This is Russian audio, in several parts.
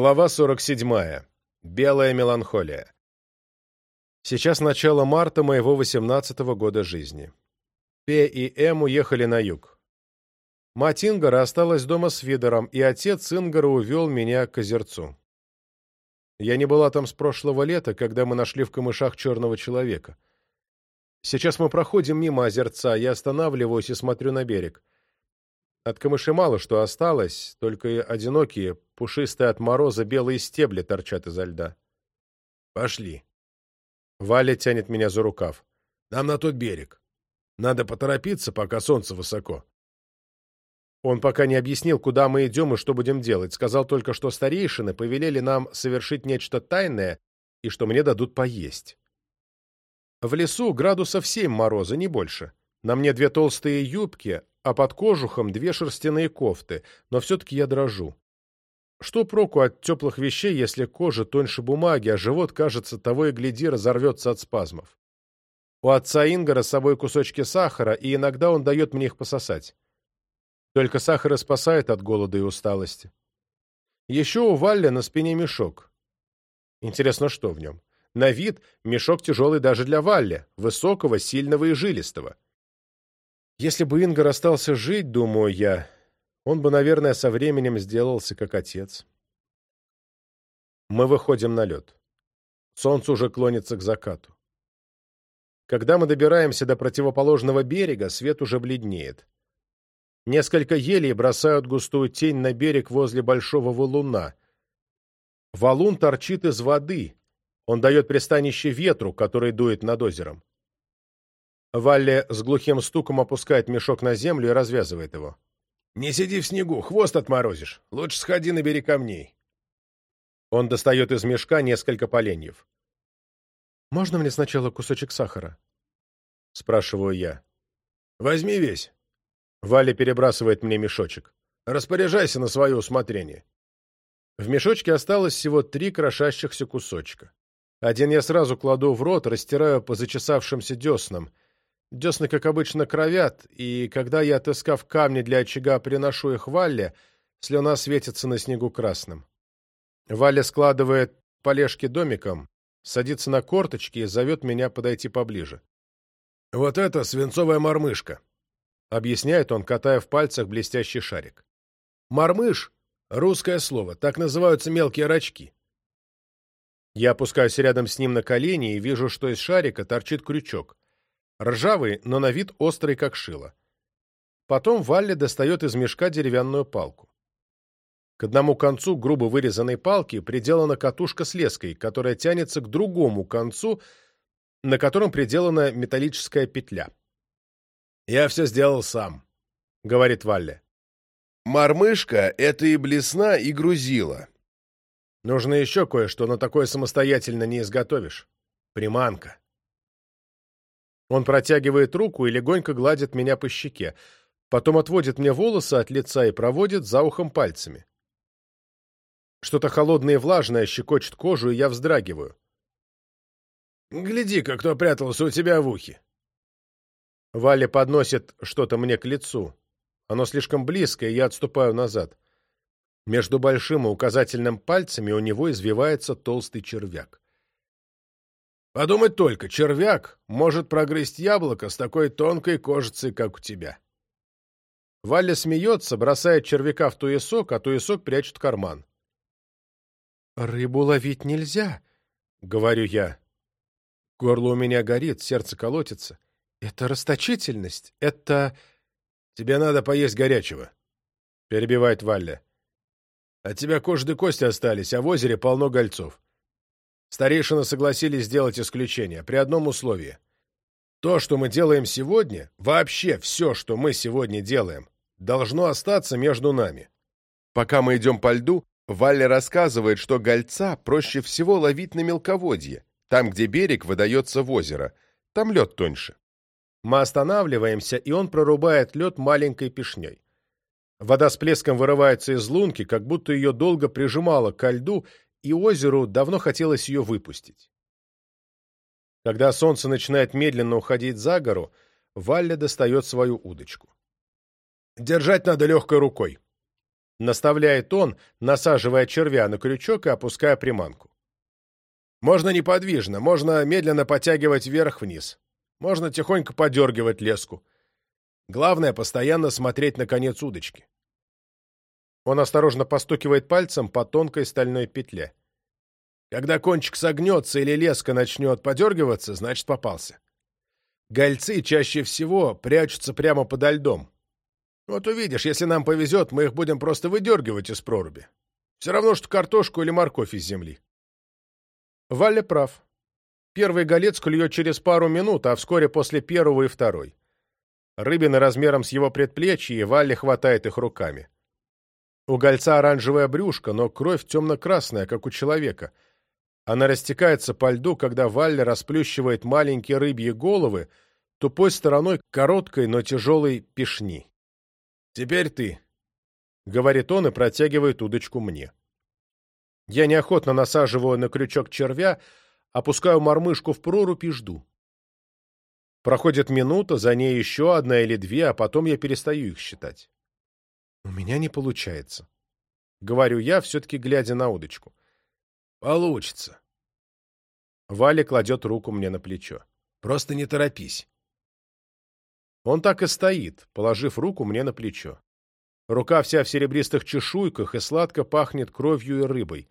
Глава 47. Белая меланхолия. Сейчас начало марта моего 18-го года жизни. П и М уехали на юг. Мать Ингара осталась дома с Видором, и отец Ингара увел меня к озерцу. Я не была там с прошлого лета, когда мы нашли в камышах черного человека. Сейчас мы проходим мимо озерца, я останавливаюсь и смотрю на берег. От камыши мало что осталось, только одинокие, Пушистые от мороза белые стебли торчат изо льда. «Пошли!» Валя тянет меня за рукав. «Нам на тот берег. Надо поторопиться, пока солнце высоко». Он пока не объяснил, куда мы идем и что будем делать. Сказал только, что старейшины повелели нам совершить нечто тайное и что мне дадут поесть. В лесу градусов семь мороза, не больше. На мне две толстые юбки, а под кожухом две шерстяные кофты, но все-таки я дрожу. Что проку от теплых вещей, если кожа тоньше бумаги, а живот, кажется, того и гляди, разорвется от спазмов? У отца Ингара с собой кусочки сахара, и иногда он дает мне их пососать. Только сахар и спасает от голода и усталости. Еще у Валли на спине мешок. Интересно, что в нем? На вид мешок тяжелый даже для Валли, высокого, сильного и жилистого. Если бы Ингар остался жить, думаю я, он бы, наверное, со временем сделался как отец. Мы выходим на лед. Солнце уже клонится к закату. Когда мы добираемся до противоположного берега, свет уже бледнеет. Несколько елей бросают густую тень на берег возле большого валуна. Валун торчит из воды. Он дает пристанище ветру, который дует над озером. Валли с глухим стуком опускает мешок на землю и развязывает его. Не сиди в снегу, хвост отморозишь. Лучше сходи набери камней. Он достает из мешка несколько поленьев. «Можно мне сначала кусочек сахара?» Спрашиваю я. «Возьми весь». Валя перебрасывает мне мешочек. «Распоряжайся на свое усмотрение». В мешочке осталось всего три крошащихся кусочка. Один я сразу кладу в рот, растираю по зачесавшимся деснам — Десны, как обычно, кровят, и когда я, отыскав камни для очага, приношу их Валле, слюна светится на снегу красным. Валя складывает полежки домиком, садится на корточки и зовет меня подойти поближе. «Вот это свинцовая мормышка», — объясняет он, катая в пальцах блестящий шарик. «Мормыш — русское слово, так называются мелкие рачки». Я опускаюсь рядом с ним на колени и вижу, что из шарика торчит крючок ржавый, но на вид острый, как шило. Потом Валли достает из мешка деревянную палку. К одному концу грубо вырезанной палки приделана катушка с леской, которая тянется к другому концу, на котором приделана металлическая петля. «Я все сделал сам», — говорит Валли. «Мормышка — это и блесна, и грузила». «Нужно еще кое-что, но такое самостоятельно не изготовишь. Приманка». Он протягивает руку и легонько гладит меня по щеке, потом отводит мне волосы от лица и проводит за ухом пальцами. Что-то холодное и влажное щекочет кожу, и я вздрагиваю. «Гляди-ка, кто прятался у тебя в ухе!» Валя подносит что-то мне к лицу. Оно слишком близко, и я отступаю назад. Между большим и указательным пальцами у него извивается толстый червяк. Подумать только, червяк может прогрызть яблоко с такой тонкой кожицей, как у тебя. Валя смеется, бросает червяка в туесок, а туесок прячет в карман. «Рыбу ловить нельзя», — говорю я. Горло у меня горит, сердце колотится. «Это расточительность, это...» «Тебе надо поесть горячего», — перебивает Валя. «От тебя кожды кости остались, а в озере полно гольцов. Старейшины согласились сделать исключение при одном условии. То, что мы делаем сегодня, вообще все, что мы сегодня делаем, должно остаться между нами. Пока мы идем по льду, Валли рассказывает, что гольца проще всего ловить на мелководье, там, где берег выдается в озеро, там лед тоньше. Мы останавливаемся, и он прорубает лед маленькой пешней. Вода с плеском вырывается из лунки, как будто ее долго прижимало ко льду, и озеру давно хотелось ее выпустить. Когда солнце начинает медленно уходить за гору, Валя достает свою удочку. «Держать надо легкой рукой», — наставляет он, насаживая червя на крючок и опуская приманку. «Можно неподвижно, можно медленно подтягивать вверх-вниз, можно тихонько подергивать леску. Главное — постоянно смотреть на конец удочки». Он осторожно постукивает пальцем по тонкой стальной петле. Когда кончик согнется или леска начнет подергиваться, значит попался. Гольцы чаще всего прячутся прямо подо льдом. Вот увидишь, если нам повезет, мы их будем просто выдергивать из проруби. Все равно, что картошку или морковь из земли. Валя прав. Первый голец клюет через пару минут, а вскоре после первого и второй. Рыбины размером с его предплечье, и Валли хватает их руками. У гольца оранжевая брюшка, но кровь темно-красная, как у человека. Она растекается по льду, когда Валли расплющивает маленькие рыбьи головы тупой стороной короткой, но тяжелой пешни. «Теперь ты», — говорит он и протягивает удочку мне. Я неохотно насаживаю на крючок червя, опускаю мормышку в прорубь и жду. Проходит минута, за ней еще одна или две, а потом я перестаю их считать. У меня не получается. Говорю я, все-таки глядя на удочку. Получится. Валя кладет руку мне на плечо. Просто не торопись. Он так и стоит, положив руку мне на плечо. Рука вся в серебристых чешуйках и сладко пахнет кровью и рыбой.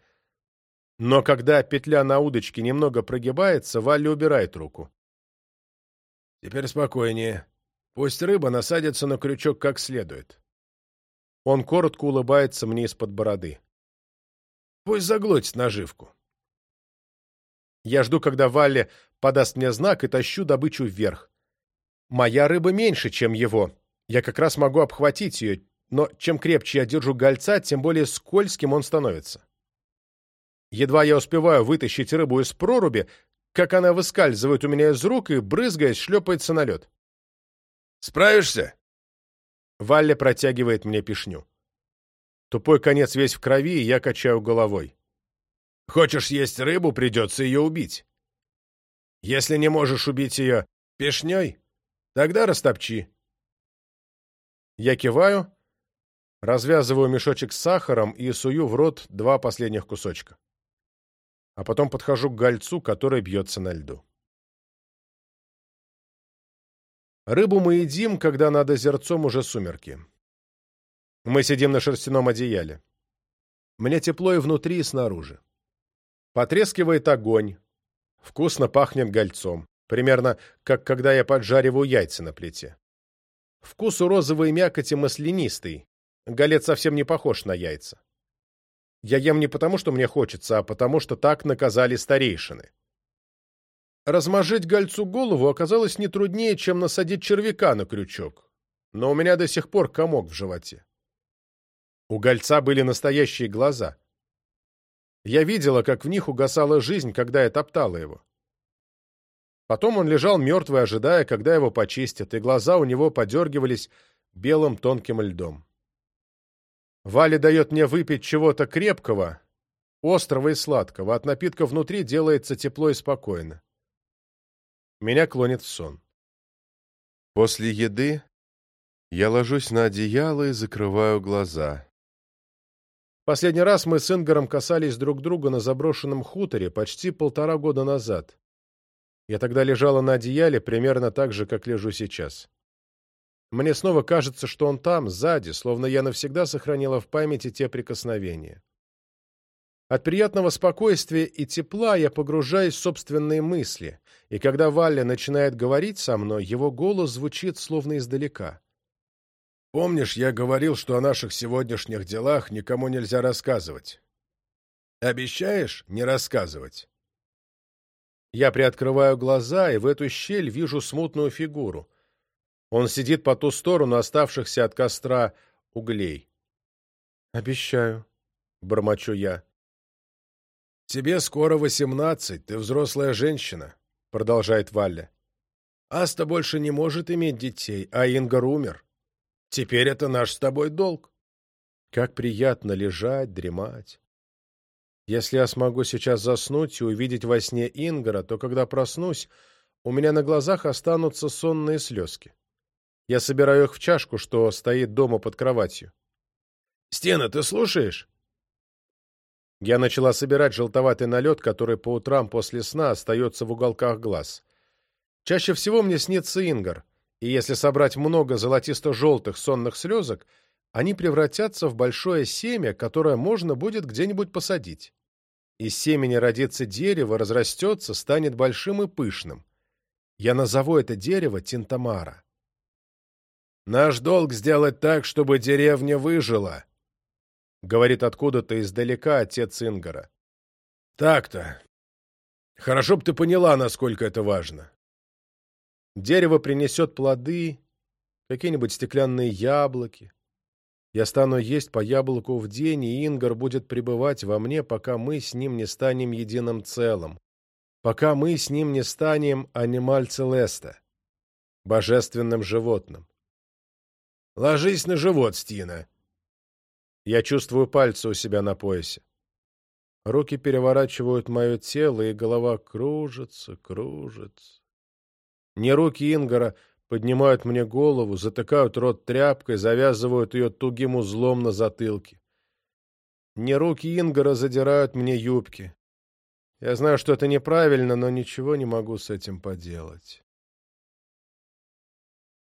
Но когда петля на удочке немного прогибается, Валя убирает руку. Теперь спокойнее. Пусть рыба насадится на крючок как следует. Он коротко улыбается мне из-под бороды. Пусть заглотит наживку. Я жду, когда Валли подаст мне знак и тащу добычу вверх. Моя рыба меньше, чем его. Я как раз могу обхватить ее, но чем крепче я держу гольца, тем более скользким он становится. Едва я успеваю вытащить рыбу из проруби, как она выскальзывает у меня из рук и, брызгаясь, шлепается на лед. «Справишься?» Валли протягивает мне пешню. Тупой конец весь в крови, и я качаю головой. Хочешь есть рыбу, придется ее убить. Если не можешь убить ее пешней, тогда растопчи. Я киваю, развязываю мешочек с сахаром и сую в рот два последних кусочка. А потом подхожу к гольцу, который бьется на льду. Рыбу мы едим, когда над озерцом уже сумерки. Мы сидим на шерстяном одеяле. Мне тепло и внутри, и снаружи. Потрескивает огонь. Вкусно пахнет гольцом. Примерно, как когда я поджариваю яйца на плите. Вкус у розовой мякоти маслянистый. Голец совсем не похож на яйца. Я ем не потому, что мне хочется, а потому, что так наказали старейшины. Размажить гольцу голову оказалось не труднее, чем насадить червяка на крючок. Но у меня до сих пор комок в животе. У гольца были настоящие глаза. Я видела, как в них угасала жизнь, когда я топтала его. Потом он лежал мертвый, ожидая, когда его почистят, и глаза у него подергивались белым тонким льдом. Валя дает мне выпить чего-то крепкого, острого и сладкого. От напитка внутри делается тепло и спокойно. Меня клонит в сон. После еды я ложусь на одеяло и закрываю глаза. Последний раз мы с Ингором касались друг друга на заброшенном хуторе почти полтора года назад. Я тогда лежала на одеяле примерно так же, как лежу сейчас. Мне снова кажется, что он там, сзади, словно я навсегда сохранила в памяти те прикосновения. От приятного спокойствия и тепла я погружаюсь в собственные мысли, и когда Валя начинает говорить со мной, его голос звучит словно издалека. «Помнишь, я говорил, что о наших сегодняшних делах никому нельзя рассказывать? Обещаешь не рассказывать?» Я приоткрываю глаза и в эту щель вижу смутную фигуру. Он сидит по ту сторону оставшихся от костра углей. «Обещаю», — бормочу я. «Тебе скоро восемнадцать, ты взрослая женщина», — продолжает Валя. «Аста больше не может иметь детей, а Ингар умер. Теперь это наш с тобой долг». Как приятно лежать, дремать. Если я смогу сейчас заснуть и увидеть во сне Ингара, то когда проснусь, у меня на глазах останутся сонные слезки. Я собираю их в чашку, что стоит дома под кроватью. «Стена, ты слушаешь?» Я начала собирать желтоватый налет, который по утрам после сна остается в уголках глаз. Чаще всего мне снится Ингар, и если собрать много золотисто-желтых сонных слезок, они превратятся в большое семя, которое можно будет где-нибудь посадить. Из семени родится дерево, разрастется, станет большим и пышным. Я назову это дерево Тинтамара. Наш долг сделать так, чтобы деревня выжила, Говорит откуда-то издалека отец Ингара. «Так-то. Хорошо б ты поняла, насколько это важно. Дерево принесет плоды, какие-нибудь стеклянные яблоки. Я стану есть по яблоку в день, и Ингар будет пребывать во мне, пока мы с ним не станем единым целым, пока мы с ним не станем анималь целеста, божественным животным. Ложись на живот, Стина. Я чувствую пальцы у себя на поясе. Руки переворачивают мое тело, и голова кружится, кружится. Не руки Ингара поднимают мне голову, затыкают рот тряпкой, завязывают ее тугим узлом на затылке. Не руки Ингара задирают мне юбки. Я знаю, что это неправильно, но ничего не могу с этим поделать.